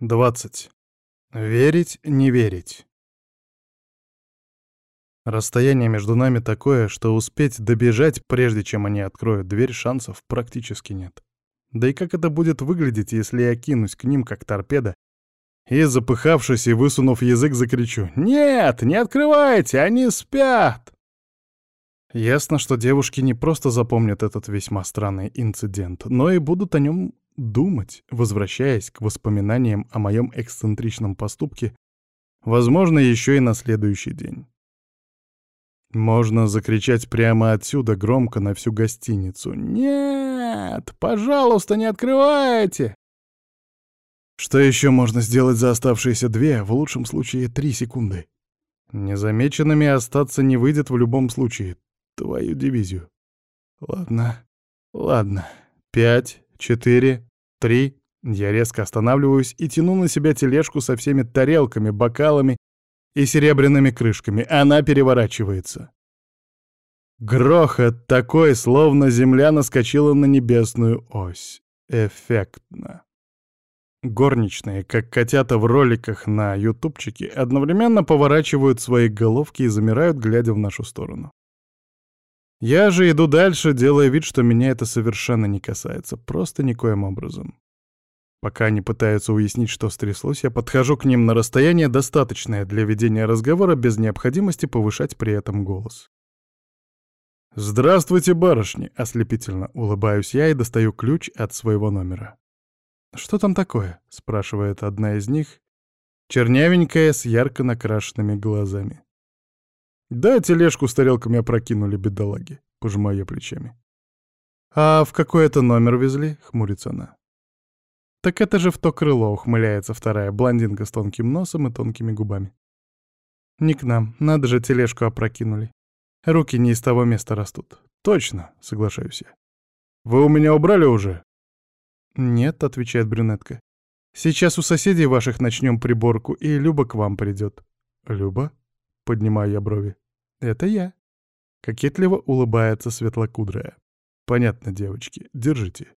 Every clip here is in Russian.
20. Верить, не верить. Расстояние между нами такое, что успеть добежать, прежде чем они откроют дверь, шансов практически нет. Да и как это будет выглядеть, если я кинусь к ним, как торпеда, и, запыхавшись и высунув язык, закричу «Нет, не открывайте, они спят!» Ясно, что девушки не просто запомнят этот весьма странный инцидент, но и будут о нем думать, возвращаясь к воспоминаниям о моем эксцентричном поступке, возможно, еще и на следующий день. Можно закричать прямо отсюда громко на всю гостиницу. «Нет! Пожалуйста, не открывайте!» Что еще можно сделать за оставшиеся две, в лучшем случае три секунды? Незамеченными остаться не выйдет в любом случае. Твою дивизию. Ладно, ладно. Пять, четыре, три. Я резко останавливаюсь и тяну на себя тележку со всеми тарелками, бокалами и серебряными крышками. Она переворачивается. Грохот такой, словно земля наскочила на небесную ось. Эффектно. Горничные, как котята в роликах на ютубчике, одновременно поворачивают свои головки и замирают, глядя в нашу сторону. Я же иду дальше, делая вид, что меня это совершенно не касается, просто никоим образом. Пока они пытаются уяснить, что стряслось, я подхожу к ним на расстояние, достаточное для ведения разговора, без необходимости повышать при этом голос. «Здравствуйте, барышни!» — ослепительно улыбаюсь я и достаю ключ от своего номера. «Что там такое?» — спрашивает одна из них, чернявенькая, с ярко накрашенными глазами. Да, тележку с тарелками опрокинули, бедолаги, пожимаю я плечами. А в какой это номер везли? Хмурится она. Так это же в то крыло, ухмыляется вторая блондинка с тонким носом и тонкими губами. Не к нам, надо же, тележку опрокинули. Руки не из того места растут. Точно, соглашаюсь я. Вы у меня убрали уже? Нет, отвечает брюнетка. Сейчас у соседей ваших начнем приборку, и Люба к вам придет. Люба? Поднимаю я брови. «Это я». Кокетливо улыбается светлокудрая. «Понятно, девочки. Держите».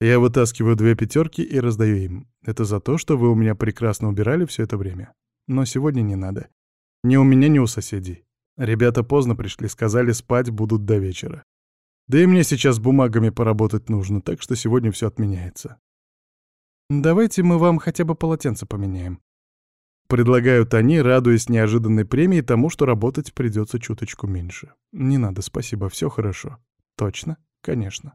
Я вытаскиваю две пятерки и раздаю им. Это за то, что вы у меня прекрасно убирали все это время. Но сегодня не надо. Ни у меня, ни у соседей. Ребята поздно пришли, сказали, спать будут до вечера. Да и мне сейчас бумагами поработать нужно, так что сегодня все отменяется. Давайте мы вам хотя бы полотенце поменяем. Предлагают они, радуясь неожиданной премии тому, что работать придется чуточку меньше. Не надо, спасибо, все хорошо. Точно? Конечно.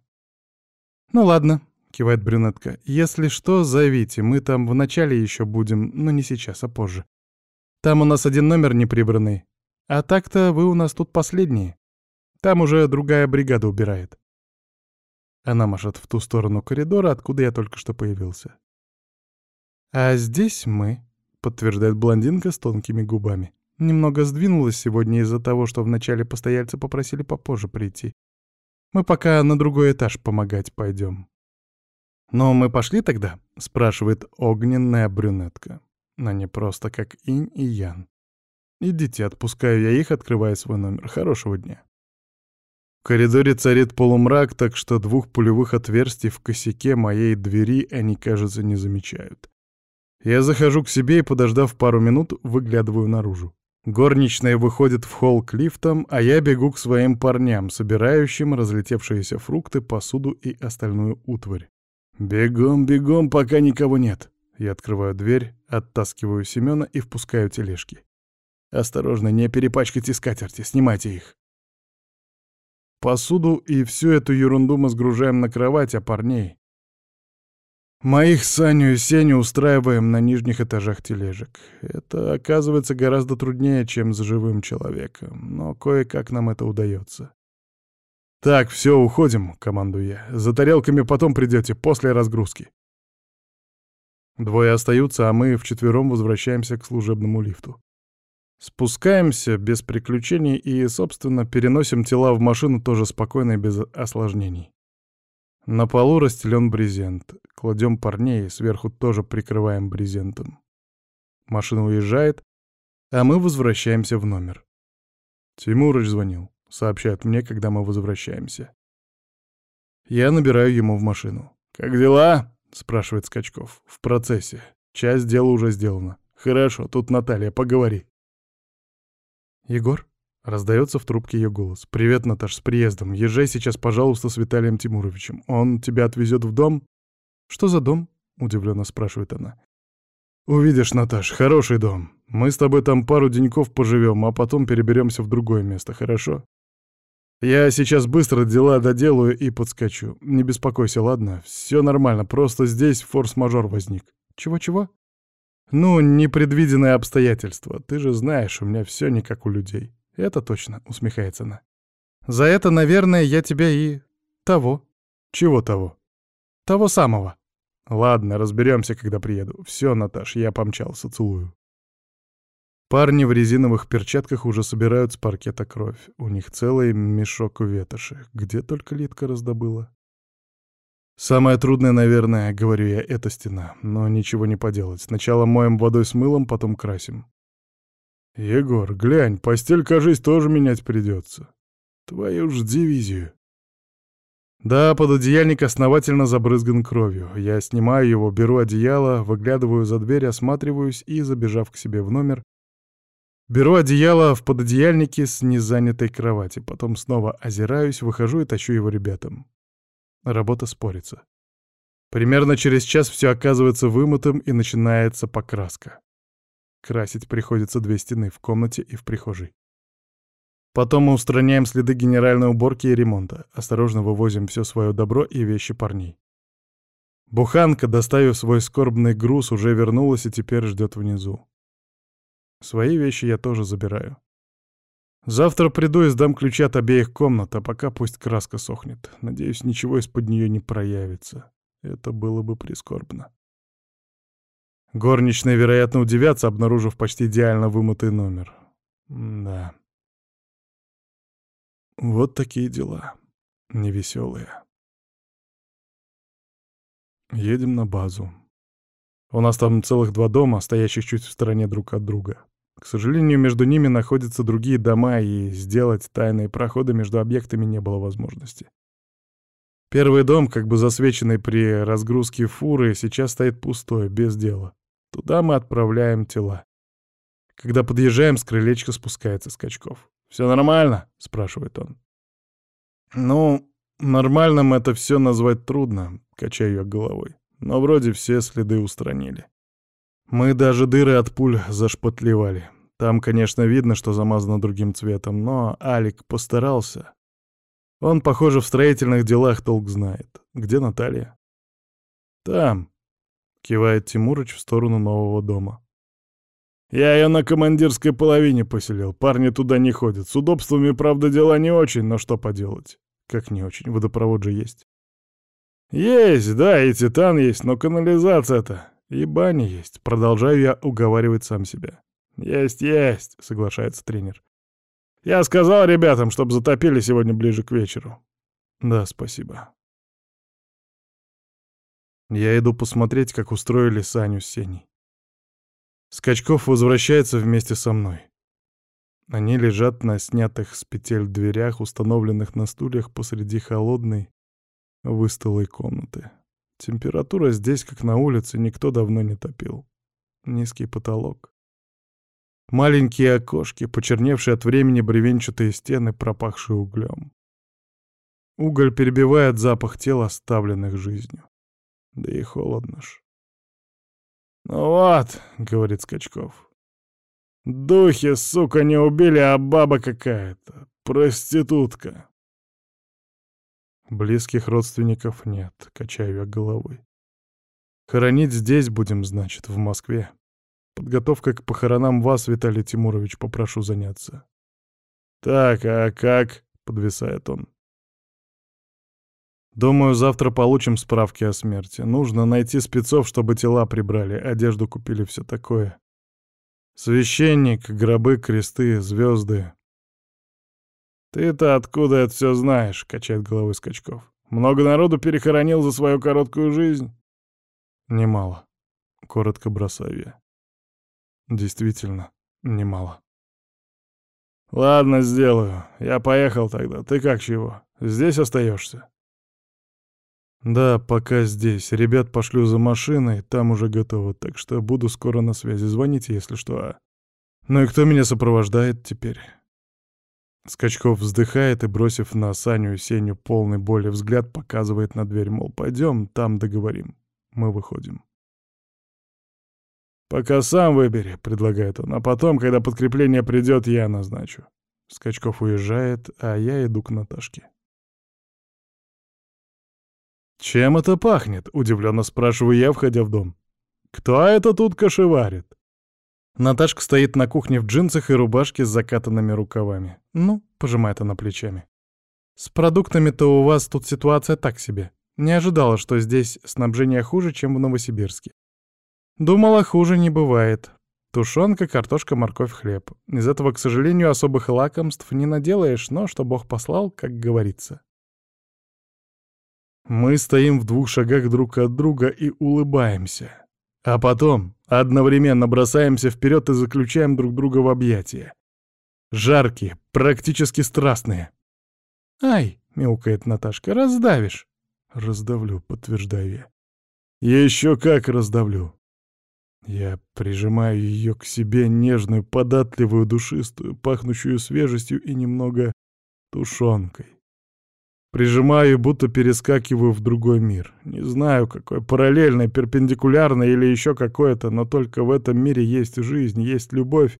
Ну ладно, кивает брюнетка. Если что, зовите, мы там в начале еще будем, но не сейчас, а позже. Там у нас один номер неприбранный. А так-то вы у нас тут последние. Там уже другая бригада убирает. Она машет в ту сторону коридора, откуда я только что появился. А здесь мы, — подтверждает блондинка с тонкими губами. «Немного сдвинулась сегодня из-за того, что вначале постояльцы попросили попозже прийти. Мы пока на другой этаж помогать пойдем». «Но мы пошли тогда?» — спрашивает огненная брюнетка. Они просто как инь и ян. «Идите, отпускаю я их, открывая свой номер. Хорошего дня». В коридоре царит полумрак, так что двух пулевых отверстий в косяке моей двери они, кажется, не замечают. Я захожу к себе и, подождав пару минут, выглядываю наружу. Горничная выходит в холл к лифтам, а я бегу к своим парням, собирающим разлетевшиеся фрукты, посуду и остальную утварь. «Бегом, бегом, пока никого нет!» Я открываю дверь, оттаскиваю Семёна и впускаю тележки. «Осторожно, не перепачкайте скатерти, снимайте их!» Посуду и всю эту ерунду мы сгружаем на кровать, а парней Моих Саню и Сеню устраиваем на нижних этажах тележек. Это оказывается гораздо труднее, чем с живым человеком, но кое-как нам это удается. «Так, все, уходим», — командую я. «За тарелками потом придете, после разгрузки». Двое остаются, а мы вчетвером возвращаемся к служебному лифту. Спускаемся без приключений и, собственно, переносим тела в машину тоже спокойно и без осложнений. На полу расстелен брезент. Кладем парней, сверху тоже прикрываем брезентом. Машина уезжает, а мы возвращаемся в номер. Тимурыч звонил, сообщает мне, когда мы возвращаемся. Я набираю ему в машину. «Как дела?» — спрашивает Скачков. «В процессе. Часть дела уже сделана. Хорошо, тут Наталья, поговори. Егор? Раздается в трубке ее голос. «Привет, Наташ, с приездом. Езжай сейчас, пожалуйста, с Виталием Тимуровичем. Он тебя отвезет в дом?» «Что за дом?» — удивленно спрашивает она. «Увидишь, Наташ, хороший дом. Мы с тобой там пару деньков поживем, а потом переберемся в другое место, хорошо? Я сейчас быстро дела доделаю и подскочу. Не беспокойся, ладно? Все нормально, просто здесь форс-мажор возник. Чего-чего? Ну, непредвиденные обстоятельства. Ты же знаешь, у меня все не как у людей. Это точно, усмехается она. За это, наверное, я тебя и... того. Чего того? Того самого. Ладно, разберемся, когда приеду. Все, Наташ, я помчался, целую. Парни в резиновых перчатках уже собирают с паркета кровь. У них целый мешок ветоши. Где только Литка раздобыла. Самое трудное, наверное, говорю я, это стена. Но ничего не поделать. Сначала моем водой с мылом, потом красим. Егор, глянь, постель, кажись, тоже менять придется. Твою ж дивизию. Да, пододеяльник основательно забрызган кровью. Я снимаю его, беру одеяло, выглядываю за дверь, осматриваюсь и, забежав к себе в номер, Беру одеяло в пододеяльнике с незанятой кровати, потом снова озираюсь, выхожу и тащу его ребятам. Работа спорится. Примерно через час все оказывается вымытым и начинается покраска. Красить приходится две стены в комнате и в прихожей. Потом мы устраняем следы генеральной уборки и ремонта, осторожно вывозим все свое добро и вещи парней. Буханка, доставив свой скорбный груз, уже вернулась и теперь ждет внизу. Свои вещи я тоже забираю. Завтра приду и сдам ключи от обеих комнат, а пока пусть краска сохнет. Надеюсь, ничего из-под нее не проявится. Это было бы прискорбно. Горничные, вероятно, удивятся, обнаружив почти идеально вымытый номер. Да. Вот такие дела. Невеселые. Едем на базу. У нас там целых два дома, стоящих чуть в стороне друг от друга. К сожалению, между ними находятся другие дома, и сделать тайные проходы между объектами не было возможности. Первый дом, как бы засвеченный при разгрузке фуры, сейчас стоит пустой, без дела. Туда мы отправляем тела. Когда подъезжаем, с крылечка спускается Скачков. «Все нормально?» — спрашивает он. «Ну, нормальным это все назвать трудно», — качаю я головой. «Но вроде все следы устранили». Мы даже дыры от пуль зашпатлевали. Там, конечно, видно, что замазано другим цветом, но Алик постарался. Он, похоже, в строительных делах толк знает. Где Наталья? Там, кивает Тимурыч в сторону нового дома. Я ее на командирской половине поселил. Парни туда не ходят. С удобствами, правда, дела не очень, но что поделать? Как не очень? Водопровод же есть. Есть, да, и титан есть, но канализация-то и баня есть. Продолжаю я уговаривать сам себя. Есть, есть, соглашается тренер. Я сказал ребятам, чтобы затопили сегодня ближе к вечеру. Да, спасибо. Я иду посмотреть, как устроили Саню с Сеней. Скачков возвращается вместе со мной. Они лежат на снятых с петель дверях, установленных на стульях посреди холодной, выстылой комнаты. Температура здесь, как на улице, никто давно не топил. Низкий потолок. Маленькие окошки, почерневшие от времени бревенчатые стены, пропахшие углем. Уголь перебивает запах тел, оставленных жизнью. Да и холодно ж. «Ну вот», — говорит Скачков, — «духи, сука, не убили, а баба какая-то, проститутка». Близких родственников нет, качаю я головой. Хоронить здесь будем, значит, в Москве. Подготовка к похоронам вас, Виталий Тимурович, попрошу заняться. Так, а как? Подвисает он. Думаю, завтра получим справки о смерти. Нужно найти спецов, чтобы тела прибрали, одежду купили, все такое. Священник, гробы, кресты, звезды. «Ты-то откуда это все знаешь?» — качает головой Скачков. «Много народу перехоронил за свою короткую жизнь?» «Немало», — коротко бросаю я. «Действительно, немало». «Ладно, сделаю. Я поехал тогда. Ты как чего? Здесь остаешься?» Да, пока здесь. Ребят пошлю за машиной, там уже готово, так что буду скоро на связи. Звоните, если что. А... Ну и кто меня сопровождает теперь? Скачков вздыхает и, бросив на Саню и Сеню полный боли взгляд, показывает на дверь, мол, пойдем, там договорим. Мы выходим. «Пока сам выбери», — предлагает он, — «а потом, когда подкрепление придет, я назначу». Скачков уезжает, а я иду к Наташке. «Чем это пахнет?» — удивленно спрашиваю я, входя в дом. «Кто это тут кошеварит?» Наташка стоит на кухне в джинсах и рубашке с закатанными рукавами. «Ну», — пожимает она плечами. «С продуктами-то у вас тут ситуация так себе. Не ожидала, что здесь снабжение хуже, чем в Новосибирске. Думала, хуже не бывает. Тушенка, картошка, морковь, хлеб. Из этого, к сожалению, особых лакомств не наделаешь, но что Бог послал, как говорится. Мы стоим в двух шагах друг от друга и улыбаемся. А потом одновременно бросаемся вперед и заключаем друг друга в объятия. Жаркие, практически страстные. «Ай!» — мяукает Наташка. «Раздавишь!» «Раздавлю», — подтверждаю я. «Еще как раздавлю!» Я прижимаю ее к себе, нежную, податливую, душистую, пахнущую свежестью и немного тушенкой. Прижимаю, будто перескакиваю в другой мир. Не знаю, какой, параллельный, перпендикулярный или еще какое-то, но только в этом мире есть жизнь, есть любовь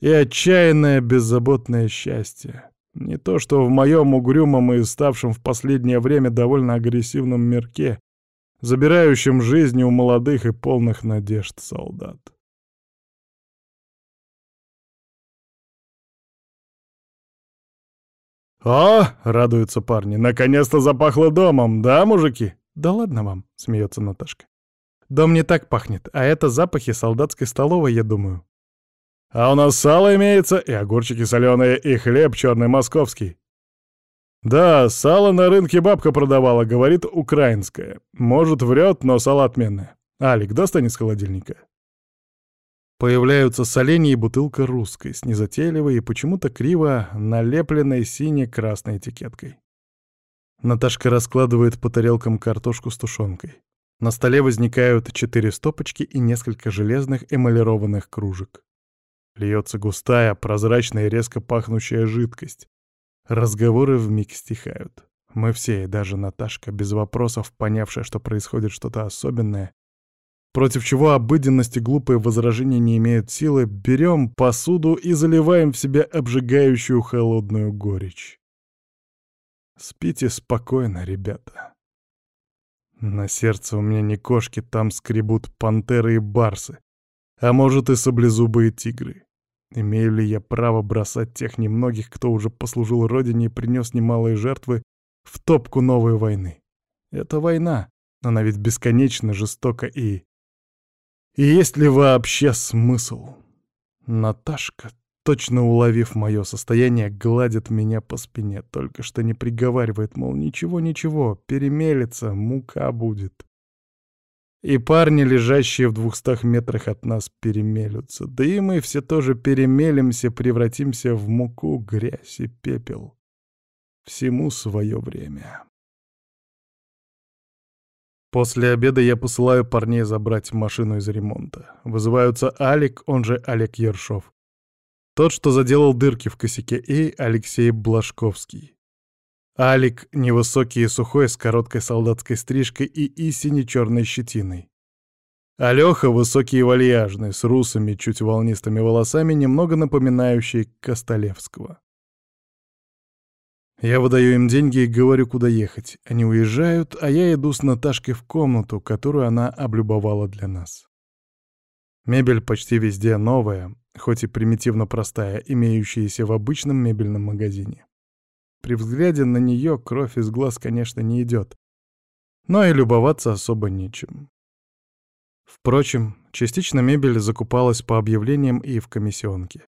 и отчаянное беззаботное счастье. Не то, что в моем угрюмом и ставшем в последнее время довольно агрессивном мирке, забирающем жизни у молодых и полных надежд солдат. «О!» — радуются парни. «Наконец-то запахло домом, да, мужики?» «Да ладно вам», — смеется Наташка. «Дом не так пахнет, а это запахи солдатской столовой, я думаю». «А у нас сало имеется, и огурчики соленые, и хлеб черный московский». «Да, сало на рынке бабка продавала, говорит, украинское. Может, врет, но сало отменное. Алик, достань из холодильника». Появляются соленья и бутылка русской, с незатейливой и почему-то криво налепленной сине-красной этикеткой. Наташка раскладывает по тарелкам картошку с тушенкой. На столе возникают четыре стопочки и несколько железных эмалированных кружек. Льется густая, прозрачная и резко пахнущая жидкость. Разговоры вмиг стихают. Мы все, и даже Наташка, без вопросов понявшая, что происходит что-то особенное, против чего обыденность и глупые возражения не имеют силы, берем посуду и заливаем в себя обжигающую холодную горечь. Спите спокойно, ребята. На сердце у меня не кошки, там скребут пантеры и барсы, а может и саблезубые тигры. Имею ли я право бросать тех немногих, кто уже послужил Родине и принес немалые жертвы, в топку новой войны? Это война, она ведь бесконечно жестока и и есть ли вообще смысл? Наташка, точно уловив мое состояние, гладит меня по спине, только что не приговаривает, мол, ничего-ничего, перемелется, мука будет. И парни, лежащие в двухстах метрах от нас, перемелются. Да и мы все тоже перемелимся, превратимся в муку, грязь и пепел. Всему свое время. После обеда я посылаю парней забрать машину из ремонта. Вызываются Алик, он же Олег Ершов. Тот, что заделал дырки в косяке, и Алексей Блажковский. Алик невысокий и сухой, с короткой солдатской стрижкой и истине черной щетиной. Алёха высокий и вальяжный, с русыми, чуть волнистыми волосами, немного напоминающий Костолевского. Я выдаю им деньги и говорю, куда ехать. Они уезжают, а я иду с Наташкой в комнату, которую она облюбовала для нас. Мебель почти везде новая, хоть и примитивно простая, имеющаяся в обычном мебельном магазине. При взгляде на нее кровь из глаз, конечно, не идет. Но и любоваться особо нечем. Впрочем, частично мебель закупалась по объявлениям и в комиссионке.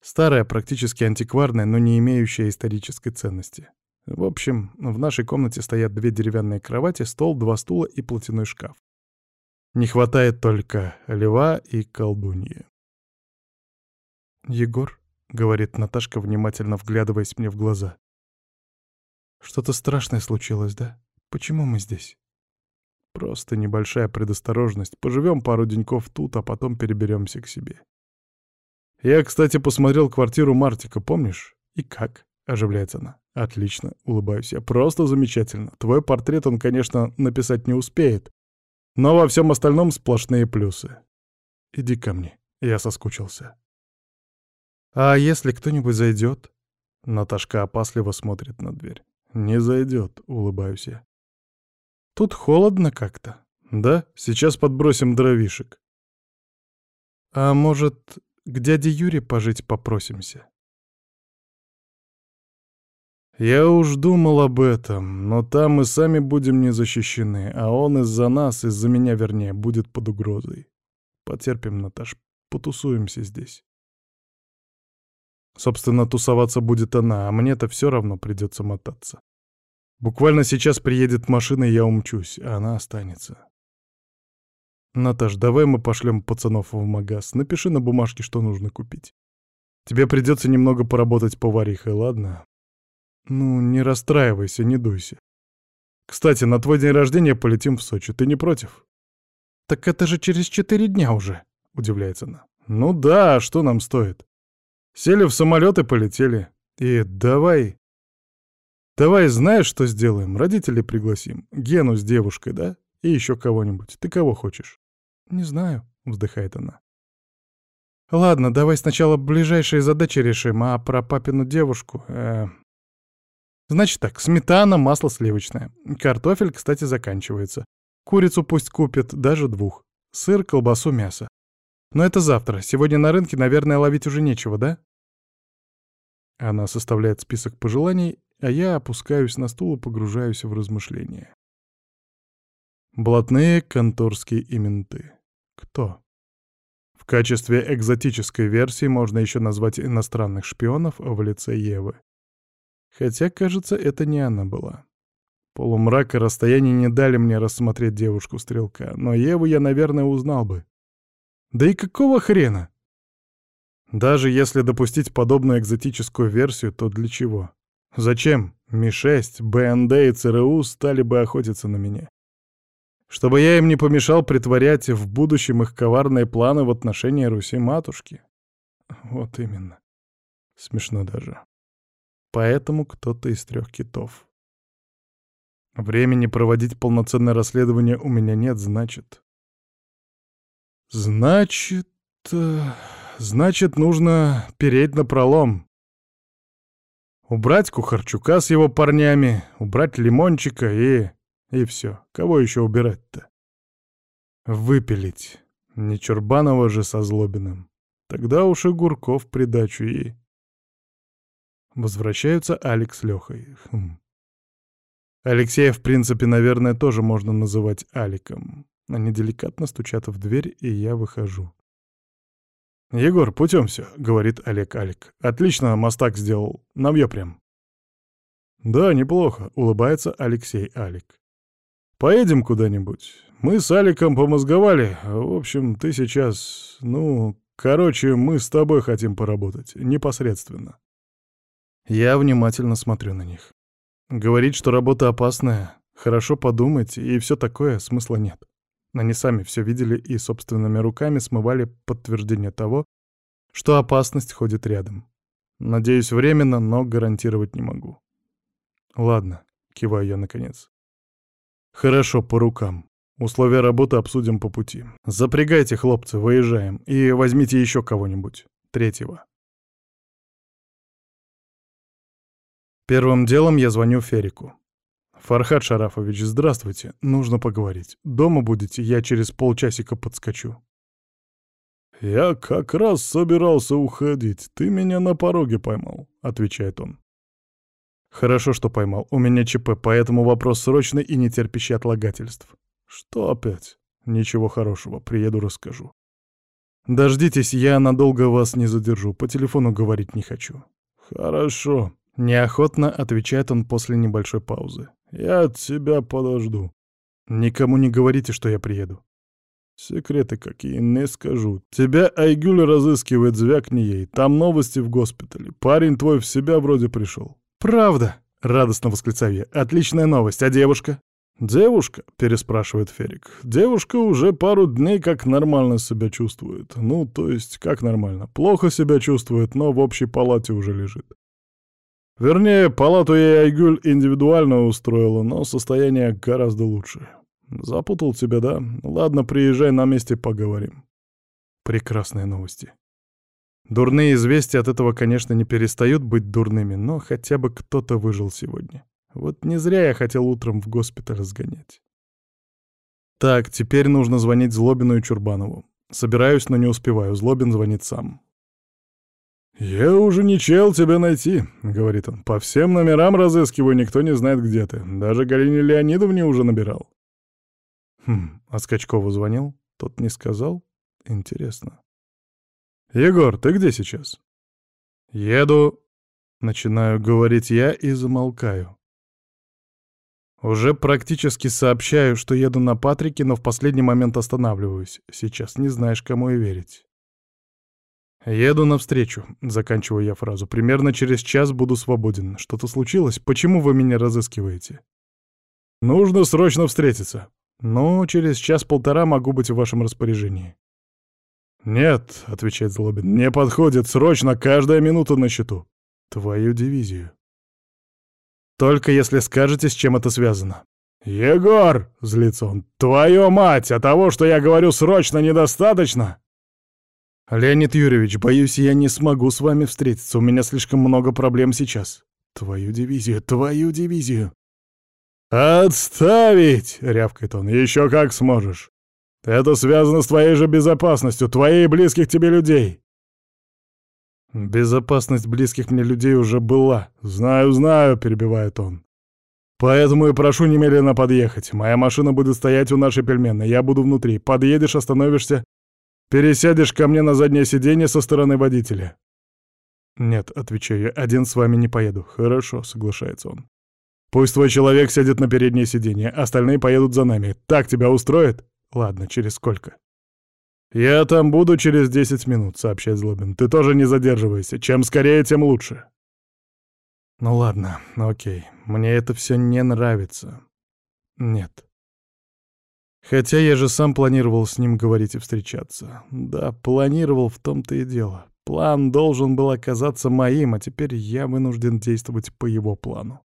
Старая, практически антикварная, но не имеющая исторической ценности. В общем, в нашей комнате стоят две деревянные кровати, стол, два стула и платяной шкаф. Не хватает только льва и колдуньи. «Егор», — говорит Наташка, внимательно вглядываясь мне в глаза. «Что-то страшное случилось, да? Почему мы здесь? Просто небольшая предосторожность. Поживем пару деньков тут, а потом переберемся к себе. Я, кстати, посмотрел квартиру Мартика, помнишь? И как? Оживляется она. Отлично, улыбаюсь я. Просто замечательно. Твой портрет он, конечно, написать не успеет. Но во всем остальном сплошные плюсы. Иди ко мне. Я соскучился. А если кто-нибудь зайдет? Наташка опасливо смотрит на дверь. Не зайдет, улыбаюсь я. Тут холодно как-то. Да, сейчас подбросим дровишек. А может, к дяде Юре пожить попросимся? Я уж думал об этом, но там мы сами будем не защищены, а он из-за нас, из-за меня вернее, будет под угрозой. Потерпим, Наташ, потусуемся здесь. Собственно, тусоваться будет она, а мне-то все равно придется мотаться. Буквально сейчас приедет машина, и я умчусь, а она останется. Наташ, давай мы пошлем пацанов в магаз. Напиши на бумажке, что нужно купить. Тебе придется немного поработать поварихой, ладно? Ну, не расстраивайся, не дуйся. Кстати, на твой день рождения полетим в Сочи. Ты не против? Так это же через четыре дня уже, удивляется она. Ну да, а что нам стоит? Сели в самолет и полетели. И давай... Давай, знаешь, что сделаем? Родителей пригласим. Гену с девушкой, да? И еще кого-нибудь. Ты кого хочешь? Не знаю, вздыхает она. Ладно, давай сначала ближайшие задачи решим, а про папину девушку... Э... Значит так, сметана, масло сливочное. Картофель, кстати, заканчивается. Курицу пусть купит, даже двух. Сыр, колбасу, мясо. Но это завтра. Сегодня на рынке, наверное, ловить уже нечего, да? Она составляет список пожеланий, а я опускаюсь на стул и погружаюсь в размышления. Блатные конторские именты. Кто? В качестве экзотической версии можно еще назвать иностранных шпионов в лице Евы. Хотя, кажется, это не она была. Полумрак и расстояние не дали мне рассмотреть девушку-стрелка, но Еву я, наверное, узнал бы. Да и какого хрена? Даже если допустить подобную экзотическую версию, то для чего? Зачем Ми-6, БНД и ЦРУ стали бы охотиться на меня? Чтобы я им не помешал притворять в будущем их коварные планы в отношении Руси-матушки? Вот именно. Смешно даже. Поэтому кто-то из трех китов. Времени проводить полноценное расследование у меня нет, значит. Значит... Э, значит, нужно переть на пролом. Убрать Кухарчука с его парнями, убрать Лимончика и... И все. Кого еще убирать-то? Выпилить. Не Чурбанова же со Злобиным. Тогда уж и Гурков придачу ей. Возвращаются Алекс с Лехой. Хм. Алексея, в принципе, наверное, тоже можно называть Аликом. Они деликатно стучат в дверь, и я выхожу. «Егор, путем все», — говорит Олег Алик. «Отлично мостак сделал. Навье прям». «Да, неплохо», — улыбается Алексей Алик. «Поедем куда-нибудь. Мы с Аликом помозговали. В общем, ты сейчас... Ну, короче, мы с тобой хотим поработать. Непосредственно». Я внимательно смотрю на них. Говорить, что работа опасная, хорошо подумать и все такое, смысла нет. Они сами все видели и собственными руками смывали подтверждение того, что опасность ходит рядом. Надеюсь, временно, но гарантировать не могу. Ладно, киваю я наконец. Хорошо, по рукам. Условия работы обсудим по пути. Запрягайте, хлопцы, выезжаем. И возьмите еще кого-нибудь. Третьего. Первым делом я звоню Ферику. «Фархад Шарафович, здравствуйте. Нужно поговорить. Дома будете, я через полчасика подскочу». «Я как раз собирался уходить. Ты меня на пороге поймал», — отвечает он. «Хорошо, что поймал. У меня ЧП, поэтому вопрос срочный и не терпящий отлагательств». «Что опять?» «Ничего хорошего. Приеду, расскажу». «Дождитесь, я надолго вас не задержу. По телефону говорить не хочу». «Хорошо», — неохотно отвечает он после небольшой паузы. Я от тебя подожду. Никому не говорите, что я приеду. Секреты какие, не скажу. Тебя Айгюль разыскивает, звякни ей. Там новости в госпитале. Парень твой в себя вроде пришел. Правда? Радостно восклицаю я. Отличная новость. А девушка? «Девушка?» — переспрашивает Ферик. «Девушка уже пару дней как нормально себя чувствует. Ну, то есть, как нормально? Плохо себя чувствует, но в общей палате уже лежит. Вернее, палату ей Айгюль индивидуально устроила, но состояние гораздо лучше. Запутал тебя, да? Ладно, приезжай на месте, поговорим». Прекрасные новости. Дурные известия от этого, конечно, не перестают быть дурными, но хотя бы кто-то выжил сегодня. Вот не зря я хотел утром в госпиталь сгонять. Так, теперь нужно звонить Злобину и Чурбанову. Собираюсь, но не успеваю. Злобин звонит сам. «Я уже не чел тебя найти», — говорит он. «По всем номерам разыскиваю, никто не знает, где ты. Даже Галине Леонидовне уже набирал». Хм, а Скачкову звонил? Тот не сказал? Интересно. «Егор, ты где сейчас?» «Еду...» Начинаю говорить я и замолкаю. Уже практически сообщаю, что еду на Патрике, но в последний момент останавливаюсь. Сейчас не знаешь, кому и верить. «Еду навстречу», — заканчиваю я фразу. «Примерно через час буду свободен. Что-то случилось? Почему вы меня разыскиваете?» «Нужно срочно встретиться». «Ну, через час-полтора могу быть в вашем распоряжении». «Нет», — отвечает Злобин, — «не подходит. Срочно, каждая минута на счету». «Твою дивизию». Только если скажете, с чем это связано. «Егор!» — злится он. «Твою мать! А того, что я говорю срочно, недостаточно?» «Леонид Юрьевич, боюсь, я не смогу с вами встретиться. У меня слишком много проблем сейчас». «Твою дивизию, твою дивизию!» «Отставить!» — рявкает он. «Еще как сможешь. Это связано с твоей же безопасностью, твоей близких тебе людей. «Безопасность близких мне людей уже была. Знаю, знаю», — перебивает он. «Поэтому и прошу немедленно подъехать. Моя машина будет стоять у нашей пельменной. Я буду внутри. Подъедешь, остановишься. Пересядешь ко мне на заднее сиденье со стороны водителя». «Нет», — отвечаю я, — «один с вами не поеду». «Хорошо», — соглашается он. «Пусть твой человек сядет на переднее сиденье, остальные поедут за нами. Так тебя устроит?» «Ладно, через сколько?» «Я там буду через десять минут», — сообщает Злобин. «Ты тоже не задерживайся. Чем скорее, тем лучше». «Ну ладно, окей. Мне это все не нравится. Нет. Хотя я же сам планировал с ним говорить и встречаться. Да, планировал в том-то и дело. План должен был оказаться моим, а теперь я вынужден действовать по его плану.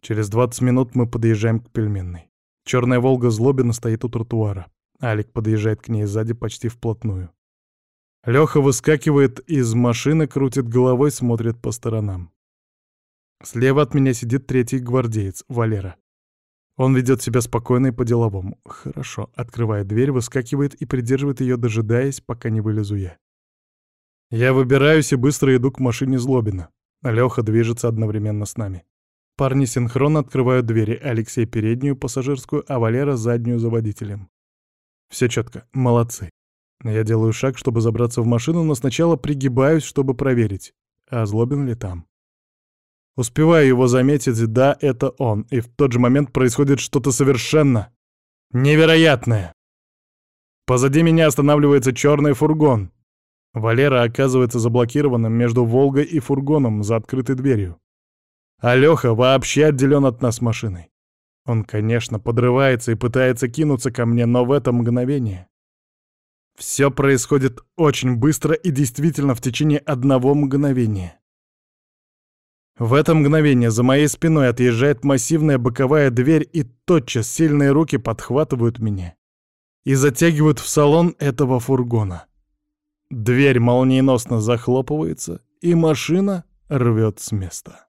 Через 20 минут мы подъезжаем к пельменной. Черная «Волга» Злобина стоит у тротуара. Алик подъезжает к ней сзади почти вплотную. Лёха выскакивает из машины, крутит головой, смотрит по сторонам. Слева от меня сидит третий гвардеец, Валера. Он ведет себя спокойно и по-деловому. Хорошо, открывает дверь, выскакивает и придерживает ее, дожидаясь, пока не вылезу я. Я выбираюсь и быстро иду к машине Злобина. Лёха движется одновременно с нами. Парни синхронно открывают двери, Алексей переднюю, пассажирскую, а Валера заднюю за водителем. Все четко. Молодцы. Я делаю шаг, чтобы забраться в машину, но сначала пригибаюсь, чтобы проверить, а злобен ли там. Успеваю его заметить, да, это он, и в тот же момент происходит что-то совершенно невероятное. Позади меня останавливается черный фургон. Валера оказывается заблокированным между «Волгой» и фургоном за открытой дверью. А Лёха вообще отделен от нас машиной. Он, конечно, подрывается и пытается кинуться ко мне, но в это мгновение... Все происходит очень быстро и действительно в течение одного мгновения. В это мгновение за моей спиной отъезжает массивная боковая дверь, и тотчас сильные руки подхватывают меня и затягивают в салон этого фургона. Дверь молниеносно захлопывается, и машина рвет с места.